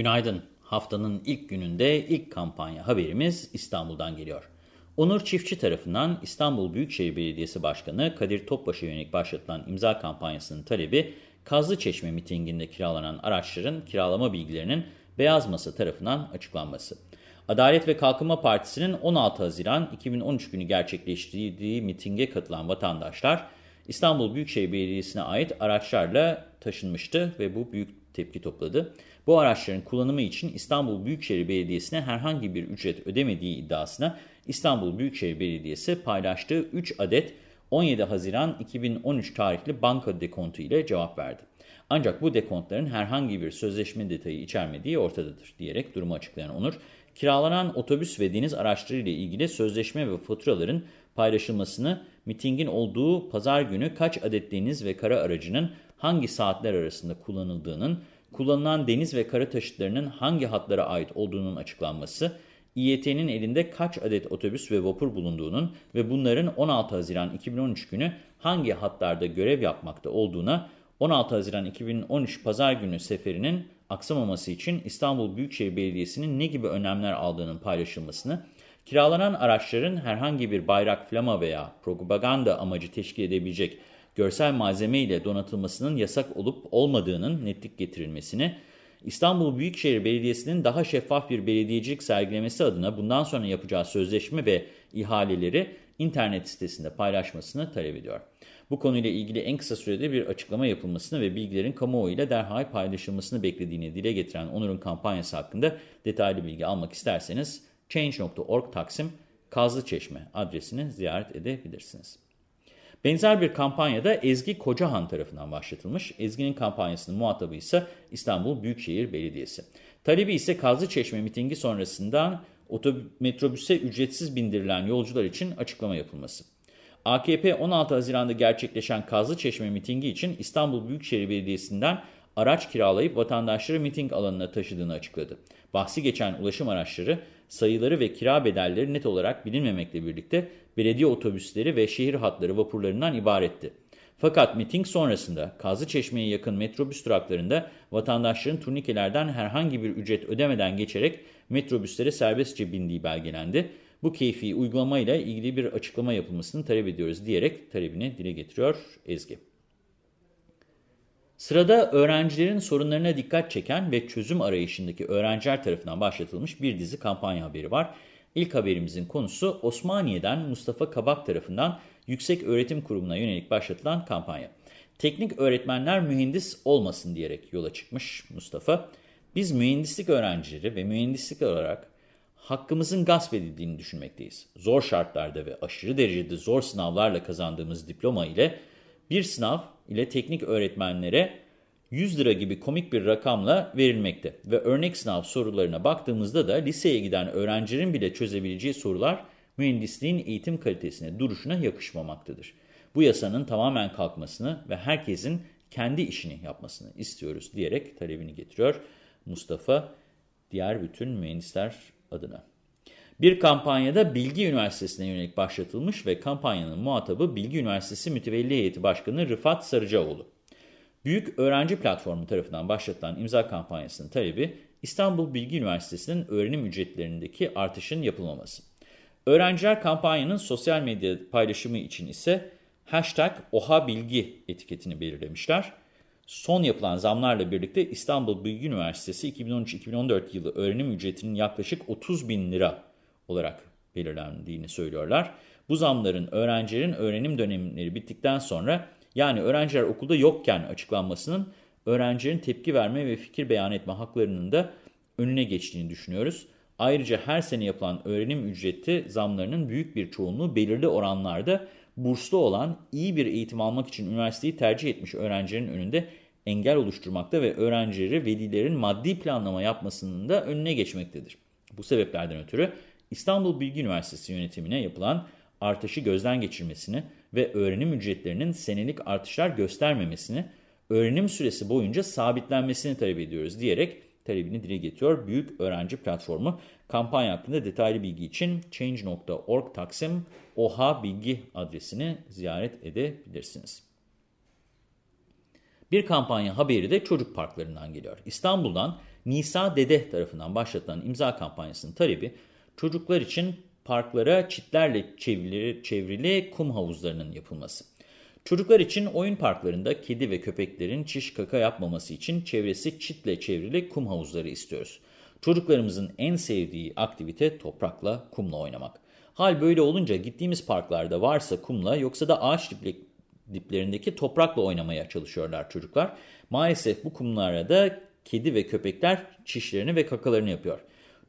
Günaydın. Haftanın ilk gününde ilk kampanya haberimiz İstanbul'dan geliyor. Onur Çiftçi tarafından İstanbul Büyükşehir Belediyesi Başkanı Kadir Topbaş'a yönelik başlatılan imza kampanyasının talebi Kazlıçeşme mitinginde kiralanan araçların kiralama bilgilerinin Beyaz Masa tarafından açıklanması. Adalet ve Kalkınma Partisi'nin 16 Haziran 2013 günü gerçekleştirdiği mitinge katılan vatandaşlar İstanbul Büyükşehir Belediyesi'ne ait araçlarla taşınmıştı ve bu büyük tepki topladı. Bu araçların kullanımı için İstanbul Büyükşehir Belediyesi'ne herhangi bir ücret ödemediği iddiasına İstanbul Büyükşehir Belediyesi paylaştığı 3 adet 17 Haziran 2013 tarihli banka dekontu ile cevap verdi. Ancak bu dekontların herhangi bir sözleşme detayı içermediği ortadadır diyerek durumu açıklayan Onur, kiralanan otobüs ve deniz araçları ile ilgili sözleşme ve faturaların paylaşılmasını, mitingin olduğu pazar günü kaç adet deniz ve kara aracının hangi saatler arasında kullanıldığının, kullanılan deniz ve kara taşıtlarının hangi hatlara ait olduğunun açıklanması, İYT'nin elinde kaç adet otobüs ve vapur bulunduğunun ve bunların 16 Haziran 2013 günü hangi hatlarda görev yapmakta olduğuna, 16 Haziran 2013 Pazar günü seferinin aksamaması için İstanbul Büyükşehir Belediyesi'nin ne gibi önlemler aldığının paylaşılmasını, kiralanan araçların herhangi bir bayrak, flama veya propaganda amacı teşkil edebilecek görsel malzeme ile donatılmasının yasak olup olmadığının netlik getirilmesini, İstanbul Büyükşehir Belediyesi'nin daha şeffaf bir belediyecilik sergilemesi adına bundan sonra yapacağı sözleşme ve ihaleleri internet sitesinde paylaşmasını talep ediyor. Bu konuyla ilgili en kısa sürede bir açıklama yapılmasını ve bilgilerin kamuoyuyla derhal paylaşılmasını beklediğini dile getiren Onur'un kampanyası hakkında detaylı bilgi almak isterseniz change.org Taksim Kazlıçeşme adresini ziyaret edebilirsiniz. Benzer bir kampanyada Ezgi Kocahan tarafından başlatılmış. Ezgi'nin kampanyasının muhatabı ise İstanbul Büyükşehir Belediyesi. Talebi ise Kazlıçeşme mitingi sonrasından metrobüse ücretsiz bindirilen yolcular için açıklama yapılması. AKP 16 Haziran'da gerçekleşen Kazlıçeşme mitingi için İstanbul Büyükşehir Belediyesi'nden araç kiralayıp vatandaşları miting alanına taşıdığını açıkladı. Bahsi geçen ulaşım araçları sayıları ve kira bedelleri net olarak bilinmemekle birlikte belediye otobüsleri ve şehir hatları vapurlarından ibaretti. Fakat miting sonrasında Kazlıçeşme'ye yakın metrobüs duraklarında vatandaşların turnikelerden herhangi bir ücret ödemeden geçerek metrobüslere serbestçe bindiği belgelendi. Bu keyfi uygulamayla ilgili bir açıklama yapılmasını talep ediyoruz diyerek talebini dile getiriyor Ezgi. Sırada öğrencilerin sorunlarına dikkat çeken ve çözüm arayışındaki öğrenciler tarafından başlatılmış bir dizi kampanya haberi var. İlk haberimizin konusu Osmaniye'den Mustafa Kabak tarafından Yüksek Öğretim Kurumu'na yönelik başlatılan kampanya. Teknik öğretmenler mühendis olmasın diyerek yola çıkmış Mustafa. Biz mühendislik öğrencileri ve mühendislik olarak hakkımızın gasp edildiğini düşünmekteyiz. Zor şartlarda ve aşırı derecede zor sınavlarla kazandığımız diploma ile bir sınav ile teknik öğretmenlere 100 lira gibi komik bir rakamla verilmekte. Ve örnek sınav sorularına baktığımızda da liseye giden öğrencilerin bile çözebileceği sorular mühendisliğin eğitim kalitesine, duruşuna yakışmamaktadır. Bu yasanın tamamen kalkmasını ve herkesin kendi işini yapmasını istiyoruz diyerek talebini getiriyor Mustafa diğer bütün mühendisler adına. Bir kampanyada Bilgi Üniversitesi'ne yönelik başlatılmış ve kampanyanın muhatabı Bilgi Üniversitesi Mütevelli Heyeti Başkanı Rıfat Sarıcaoğlu. Büyük Öğrenci Platformu tarafından başlatılan imza kampanyasının talebi İstanbul Bilgi Üniversitesi'nin öğrenim ücretlerindeki artışın yapılmaması. Öğrenciler kampanyanın sosyal medya paylaşımı için ise hashtag OHABILGI etiketini belirlemişler. Son yapılan zamlarla birlikte İstanbul Bilgi Üniversitesi 2013-2014 yılı öğrenim ücretinin yaklaşık 30 bin lira olarak belirlendiğini söylüyorlar. Bu zamların öğrencilerin öğrenim dönemleri bittikten sonra yani öğrenciler okulda yokken açıklanmasının öğrencilerin tepki verme ve fikir beyan etme haklarının da önüne geçtiğini düşünüyoruz. Ayrıca her sene yapılan öğrenim ücreti zamlarının büyük bir çoğunluğu belirli oranlarda burslu olan iyi bir eğitim almak için üniversiteyi tercih etmiş öğrencilerin önünde engel oluşturmakta ve öğrencileri velilerin maddi planlama yapmasının da önüne geçmektedir. Bu sebeplerden ötürü İstanbul Bilgi Üniversitesi yönetimine yapılan artışı gözden geçirmesini ve öğrenim ücretlerinin senelik artışlar göstermemesini, öğrenim süresi boyunca sabitlenmesini talep ediyoruz diyerek talebini dile getiriyor. Büyük Öğrenci Platformu kampanya hakkında detaylı bilgi için change.org taksim oha bilgi adresini ziyaret edebilirsiniz. Bir kampanya haberi de çocuk parklarından geliyor. İstanbul'dan Nisa Dede tarafından başlatılan imza kampanyasının talebi çocuklar için parklara çitlerle çevrili, çevrili kum havuzlarının yapılması. Çocuklar için oyun parklarında kedi ve köpeklerin çiş kaka yapmaması için çevresi çitle çevrili kum havuzları istiyoruz. Çocuklarımızın en sevdiği aktivite toprakla, kumla oynamak. Hal böyle olunca gittiğimiz parklarda varsa kumla yoksa da ağaç diplerindeki toprakla oynamaya çalışıyorlar çocuklar. Maalesef bu kumlara da kedi ve köpekler çişlerini ve kakalarını yapıyor.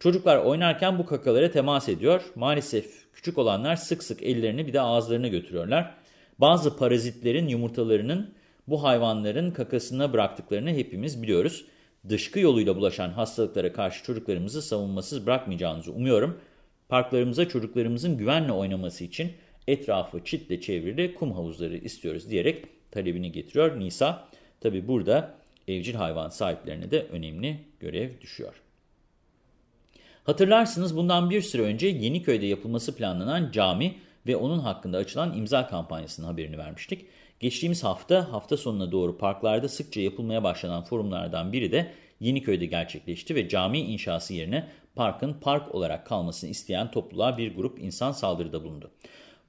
Çocuklar oynarken bu kakalara temas ediyor. Maalesef küçük olanlar sık sık ellerini bir de ağızlarına götürüyorlar. Bazı parazitlerin yumurtalarının bu hayvanların kakasına bıraktıklarını hepimiz biliyoruz. Dışkı yoluyla bulaşan hastalıklara karşı çocuklarımızı savunmasız bırakmayacağınızı umuyorum. Parklarımıza çocuklarımızın güvenle oynaması için etrafı çitle çevrili kum havuzları istiyoruz diyerek talebini getiriyor Nisa. Tabi burada evcil hayvan sahiplerine de önemli görev düşüyor. Hatırlarsınız bundan bir süre önce Yeniköy'de yapılması planlanan cami ve onun hakkında açılan imza kampanyasının haberini vermiştik. Geçtiğimiz hafta hafta sonuna doğru parklarda sıkça yapılmaya başlanan forumlardan biri de Yeniköy'de gerçekleşti ve cami inşası yerine parkın park olarak kalmasını isteyen topluluğa bir grup insan saldırıda bulundu.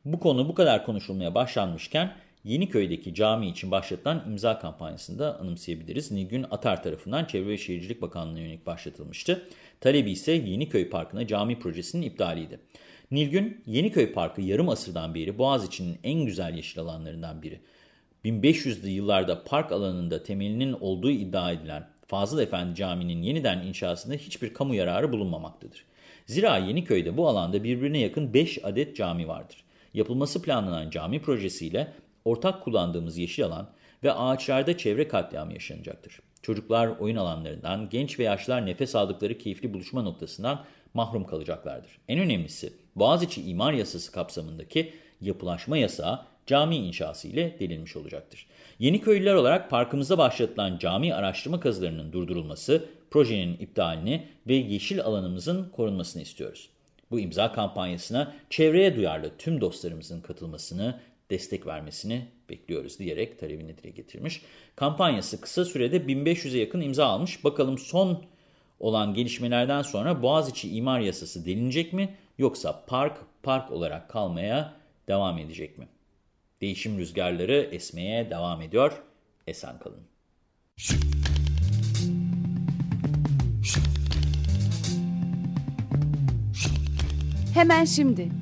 Bu konu bu kadar konuşulmaya başlanmışken Yeniköy'deki cami için başlatılan imza kampanyasında anımsayabiliriz. Nilgün Atar tarafından Çevre ve Şehircilik Bakanlığı'na yönelik başlatılmıştı. Talebi ise Yeniköy Parkı'na cami projesinin iptaliydi. Nilgün, Yeniköy Parkı yarım asırdan beri Boğaziçi'nin en güzel yeşil alanlarından biri. 1500'lü yıllarda park alanında temelinin olduğu iddia edilen Fazıl Efendi Camii'nin yeniden inşasında hiçbir kamu yararı bulunmamaktadır. Zira Yeniköy'de bu alanda birbirine yakın 5 adet cami vardır. Yapılması planlanan cami projesiyle ortak kullandığımız yeşil alan ve ağaçlarda çevre katliamı yaşanacaktır. Çocuklar oyun alanlarından, genç ve yaşlılar nefes aldıkları keyifli buluşma noktasından mahrum kalacaklardır. En önemlisi Boğaziçi İmar Yasası kapsamındaki yapılaşma yasağı cami inşası ile delinmiş olacaktır. Yeni köylüler olarak parkımızda başlatılan cami araştırma kazılarının durdurulması, projenin iptalini ve yeşil alanımızın korunmasını istiyoruz. Bu imza kampanyasına çevreye duyarlı tüm dostlarımızın katılmasını, destek vermesini bekliyoruz diyerek talebini dile getirmiş. Kampanyası kısa sürede 1500'e yakın imza almış. Bakalım son olan gelişmelerden sonra Boğaziçi İmar Yasası delinecek mi yoksa park park olarak kalmaya devam edecek mi? Değişim rüzgarları esmeye devam ediyor. Esen kalın. Hemen şimdi.